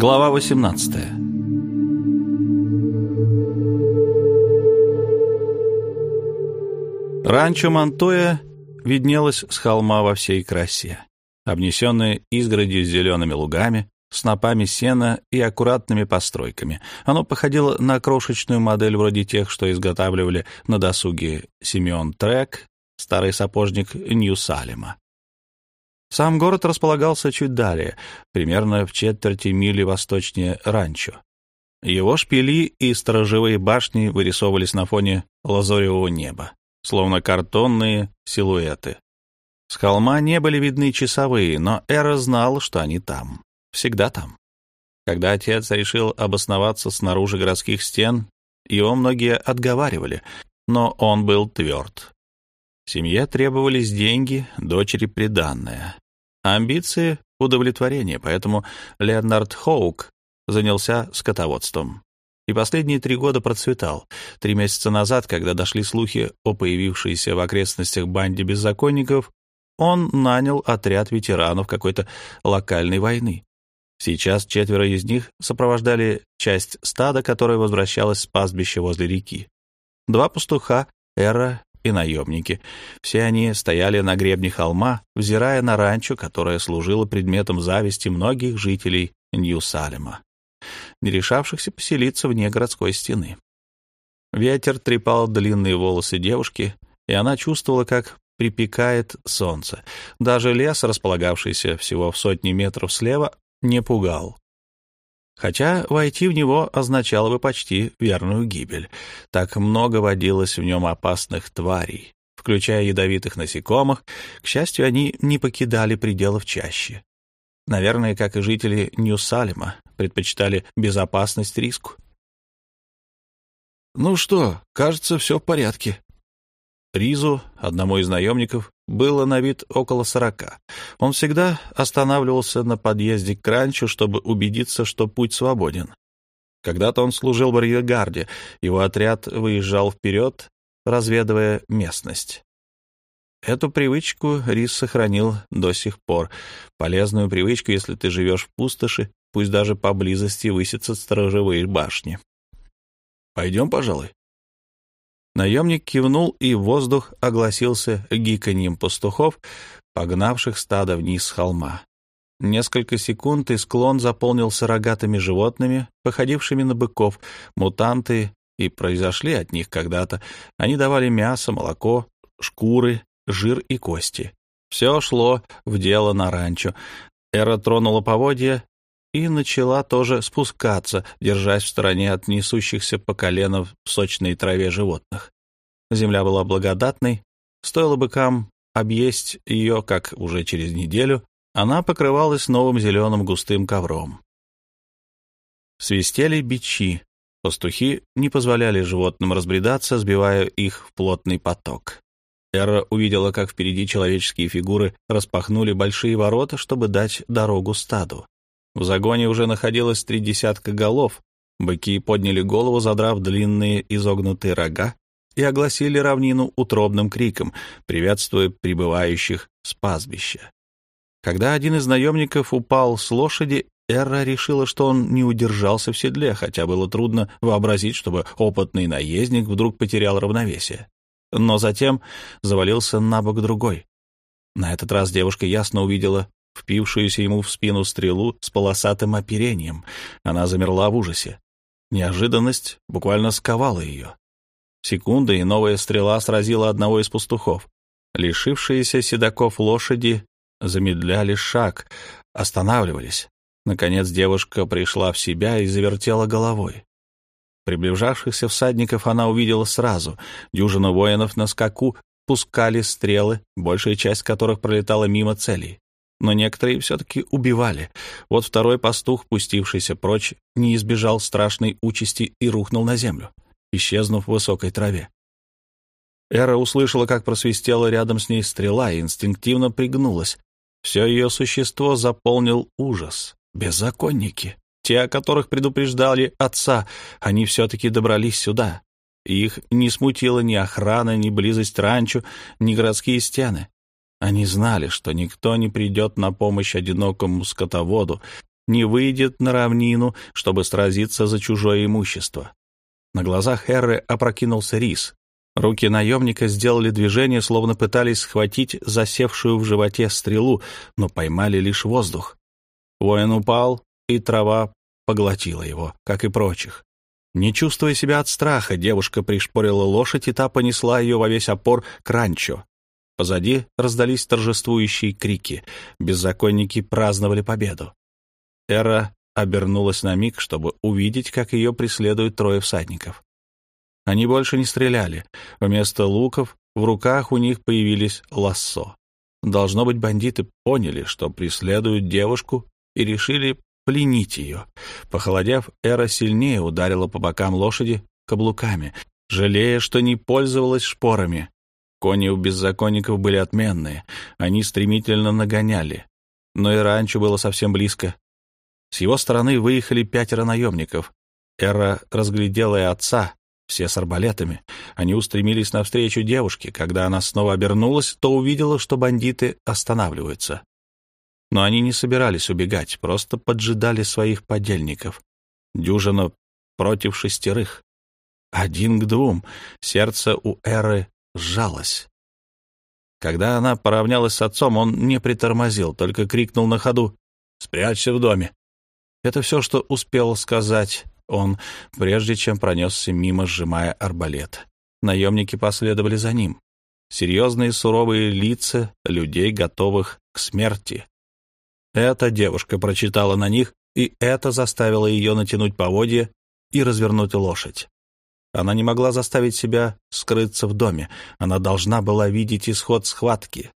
Глава 18 Ранчо Монтоя виднелось с холма во всей красе, обнесенное изгородью с зелеными лугами, снопами сена и аккуратными постройками. Оно походило на крошечную модель вроде тех, что изготавливали на досуге Симеон Трек, старый сапожник Нью-Салема. Сам город располагался чуть далее, примерно в четверти мили восточнее ранчо. Его шпили и сторожевые башни вырисовывались на фоне лазоревого неба, словно картонные силуэты. С холма не были видны часовые, но Эра знал, что они там, всегда там. Когда отец решил обосноваться снаружи городских стен, его многие отговаривали, но он был тверд. Семье требовались деньги, дочери приданное. Амбиции — удовлетворение, поэтому Леонард Хоук занялся скотоводством. И последние три года процветал. Три месяца назад, когда дошли слухи о появившейся в окрестностях банде беззаконников, он нанял отряд ветеранов какой-то локальной войны. Сейчас четверо из них сопровождали часть стада, которая возвращалась с пастбища возле реки. Два пастуха, Эра и наемники. Все они стояли на гребне холма, взирая на ранчо, которое служило предметом зависти многих жителей Нью-Салема, не решавшихся поселиться вне городской стены. Ветер трепал длинные волосы девушки, и она чувствовала, как припекает солнце. Даже лес, располагавшийся всего в сотни метров слева, не пугал хотя войти в него означало бы почти верную гибель. Так много водилось в нем опасных тварей, включая ядовитых насекомых. К счастью, они не покидали пределов чаще. Наверное, как и жители Нью-Салема, предпочитали безопасность риску. «Ну что, кажется, все в порядке», Ризу, одному из наемников, было на вид около сорока. Он всегда останавливался на подъезде к ранчу, чтобы убедиться, что путь свободен. Когда-то он служил в арьергарде, его отряд выезжал вперед, разведывая местность. Эту привычку Рис сохранил до сих пор. Полезную привычку, если ты живешь в пустоши, пусть даже поблизости высятся сторожевые башни. «Пойдем, пожалуй», Наемник кивнул, и воздух огласился гиканьем пастухов, погнавших стадо вниз с холма. Несколько секунд, и склон заполнился рогатыми животными, походившими на быков, мутанты, и произошли от них когда-то. Они давали мясо, молоко, шкуры, жир и кости. Все шло в дело на ранчо. Эра тронула поводья, и начала тоже спускаться, держась в стороне от несущихся по колено в сочной траве животных. Земля была благодатной, стоило быкам объесть ее, как уже через неделю, она покрывалась новым зеленым густым ковром. Свистели бичи, пастухи не позволяли животным разбредаться, сбивая их в плотный поток. Эра увидела, как впереди человеческие фигуры распахнули большие ворота, чтобы дать дорогу стаду. В загоне уже находилось три десятка голов. Быки подняли голову, задрав длинные изогнутые рога, и огласили равнину утробным криком, приветствуя прибывающих с пастбища. Когда один из наемников упал с лошади, Эра решила, что он не удержался в седле, хотя было трудно вообразить, чтобы опытный наездник вдруг потерял равновесие. Но затем завалился на бок другой. На этот раз девушка ясно увидела впившуюся ему в спину стрелу с полосатым оперением. Она замерла в ужасе. Неожиданность буквально сковала ее. Секунда, и новая стрела сразила одного из пастухов. Лишившиеся седаков лошади замедляли шаг, останавливались. Наконец девушка пришла в себя и завертела головой. Приближавшихся всадников она увидела сразу. Дюжина воинов на скаку пускали стрелы, большая часть которых пролетала мимо целей но некоторые все-таки убивали. Вот второй пастух, пустившийся прочь, не избежал страшной участи и рухнул на землю, исчезнув в высокой траве. Эра услышала, как просвистела рядом с ней стрела, и инстинктивно пригнулась. Все ее существо заполнил ужас. Беззаконники. Те, о которых предупреждали отца, они все-таки добрались сюда. их не смутила ни охрана, ни близость ранчо, ни городские стены. Они знали, что никто не придет на помощь одинокому скотоводу, не выйдет на равнину, чтобы сразиться за чужое имущество. На глазах Эрры опрокинулся рис. Руки наемника сделали движение, словно пытались схватить засевшую в животе стрелу, но поймали лишь воздух. Воин упал, и трава поглотила его, как и прочих. Не чувствуя себя от страха, девушка пришпорила лошадь, и та понесла ее во весь опор к ранчо. Позади раздались торжествующие крики. Беззаконники праздновали победу. Эра обернулась на миг, чтобы увидеть, как ее преследуют трое всадников. Они больше не стреляли. Вместо луков в руках у них появились лассо. Должно быть, бандиты поняли, что преследуют девушку, и решили пленить ее. Похолодев, Эра сильнее ударила по бокам лошади каблуками, жалея, что не пользовалась шпорами. Кони у беззаконников были отменные, они стремительно нагоняли. Но и раньше было совсем близко. С его стороны выехали пятеро наемников. Эра разглядела и отца, все с арбалетами. Они устремились навстречу девушке. Когда она снова обернулась, то увидела, что бандиты останавливаются. Но они не собирались убегать, просто поджидали своих подельников. Дюжина против шестерых. Один к двум. Сердце у Эры сжалось. Когда она поравнялась с отцом, он не притормозил, только крикнул на ходу «Спрячься в доме!». Это все, что успел сказать он, прежде чем пронесся мимо, сжимая арбалет. Наемники последовали за ним. Серьезные суровые лица людей, готовых к смерти. Эта девушка прочитала на них, и это заставило ее натянуть поводья и развернуть лошадь. Она не могла заставить себя скрыться в доме. Она должна была видеть исход схватки.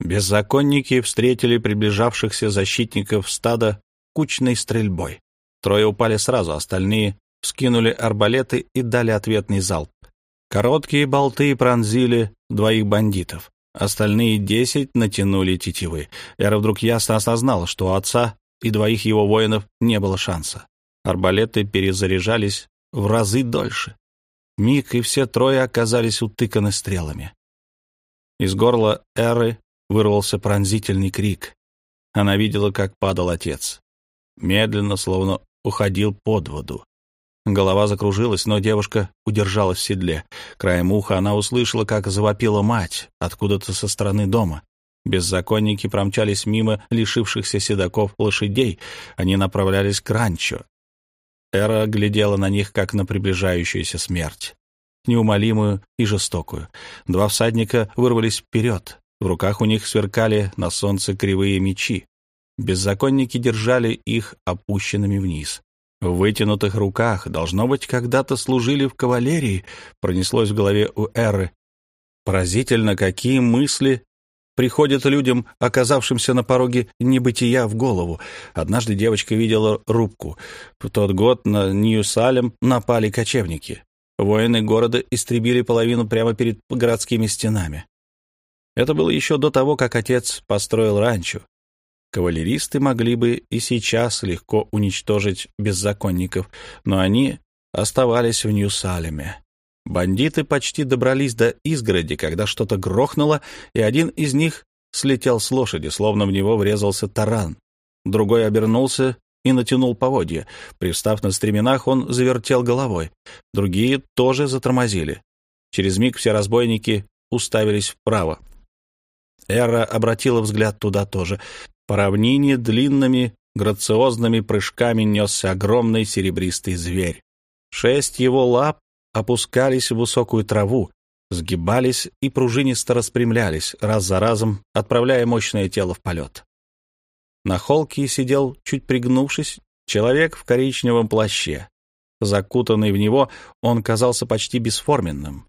Беззаконники встретили приближавшихся защитников стада кучной стрельбой. Трое упали сразу, остальные вскинули арбалеты и дали ответный залп. Короткие болты пронзили двоих бандитов. Остальные десять натянули тетивы. Эра вдруг ясно осознал, что у отца и двоих его воинов не было шанса. Арбалеты перезаряжались в разы дольше. Миг, и все трое оказались утыканы стрелами. Из горла Эры вырвался пронзительный крик. Она видела, как падал отец. Медленно, словно уходил под воду. Голова закружилась, но девушка удержалась в седле. Краем уха она услышала, как завопила мать откуда-то со стороны дома. Беззаконники промчались мимо лишившихся седаков лошадей. Они направлялись к ранчо. Эра глядела на них, как на приближающуюся смерть. Неумолимую и жестокую. Два всадника вырвались вперед. В руках у них сверкали на солнце кривые мечи. Беззаконники держали их опущенными вниз. В вытянутых руках, должно быть, когда-то служили в кавалерии, пронеслось в голове у Эры. Поразительно, какие мысли приходят людям, оказавшимся на пороге небытия, в голову. Однажды девочка видела рубку. В тот год на Нью-Салем напали кочевники. Воины города истребили половину прямо перед городскими стенами. Это было еще до того, как отец построил ранчо. Кавалеристы могли бы и сейчас легко уничтожить беззаконников, но они оставались в Нью-Салеме. Бандиты почти добрались до изгороди, когда что-то грохнуло, и один из них слетел с лошади, словно в него врезался таран. Другой обернулся и натянул поводья. Привстав на стременах, он завертел головой. Другие тоже затормозили. Через миг все разбойники уставились вправо. Эра обратила взгляд туда тоже. По равнине длинными грациозными прыжками несся огромный серебристый зверь. Шесть его лап опускались в высокую траву, сгибались и пружинисто распрямлялись, раз за разом отправляя мощное тело в полет. На холке сидел, чуть пригнувшись, человек в коричневом плаще. Закутанный в него, он казался почти бесформенным.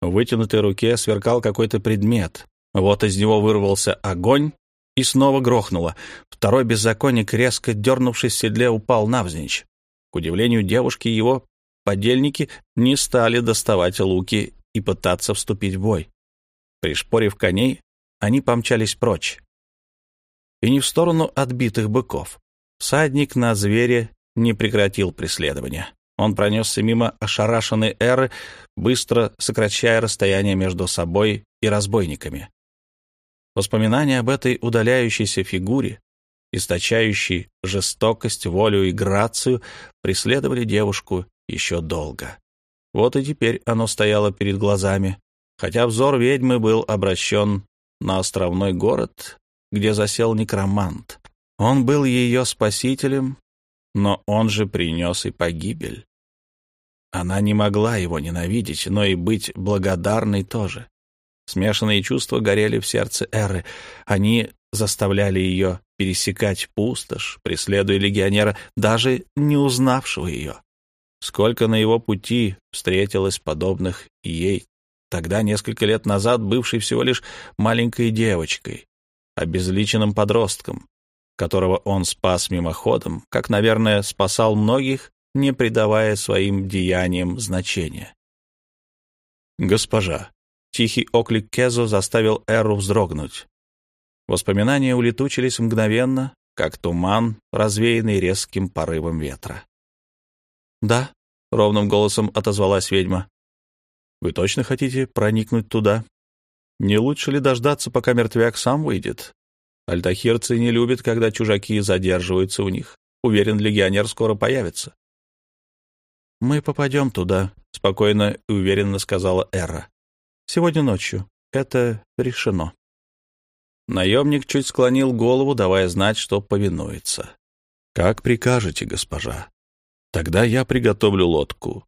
В вытянутой руке сверкал какой-то предмет. Вот из него вырвался огонь, и снова грохнуло. Второй беззаконник, резко дернувшись в седле, упал навзничь. К удивлению девушки, его подельники не стали доставать луки и пытаться вступить в бой. Пришпорив коней, они помчались прочь. И не в сторону отбитых быков. Всадник на звере не прекратил преследования. Он пронесся мимо ошарашенной эры, быстро сокращая расстояние между собой и разбойниками. Воспоминание об этой удаляющейся фигуре источающий жестокость, волю и грацию, преследовали девушку еще долго. Вот и теперь оно стояло перед глазами, хотя взор ведьмы был обращен на островной город, где засел некромант. Он был ее спасителем, но он же принес и погибель. Она не могла его ненавидеть, но и быть благодарной тоже. Смешанные чувства горели в сердце Эры. Они заставляли ее пересекать пустошь, преследуя легионера, даже не узнавшего ее. Сколько на его пути встретилось подобных ей, тогда, несколько лет назад, бывшей всего лишь маленькой девочкой, обезличенным подростком, которого он спас мимоходом, как, наверное, спасал многих, не придавая своим деяниям значения. «Госпожа», — тихий оклик Кезо заставил Эру вздрогнуть. Воспоминания улетучились мгновенно, как туман, развеянный резким порывом ветра. «Да», — ровным голосом отозвалась ведьма. «Вы точно хотите проникнуть туда? Не лучше ли дождаться, пока мертвяк сам выйдет? Альтахирцы не любят, когда чужаки задерживаются у них. Уверен, легионер скоро появится». «Мы попадем туда», — спокойно и уверенно сказала Эра. «Сегодня ночью. Это решено». Наемник чуть склонил голову, давая знать, что повинуется. «Как прикажете, госпожа. Тогда я приготовлю лодку.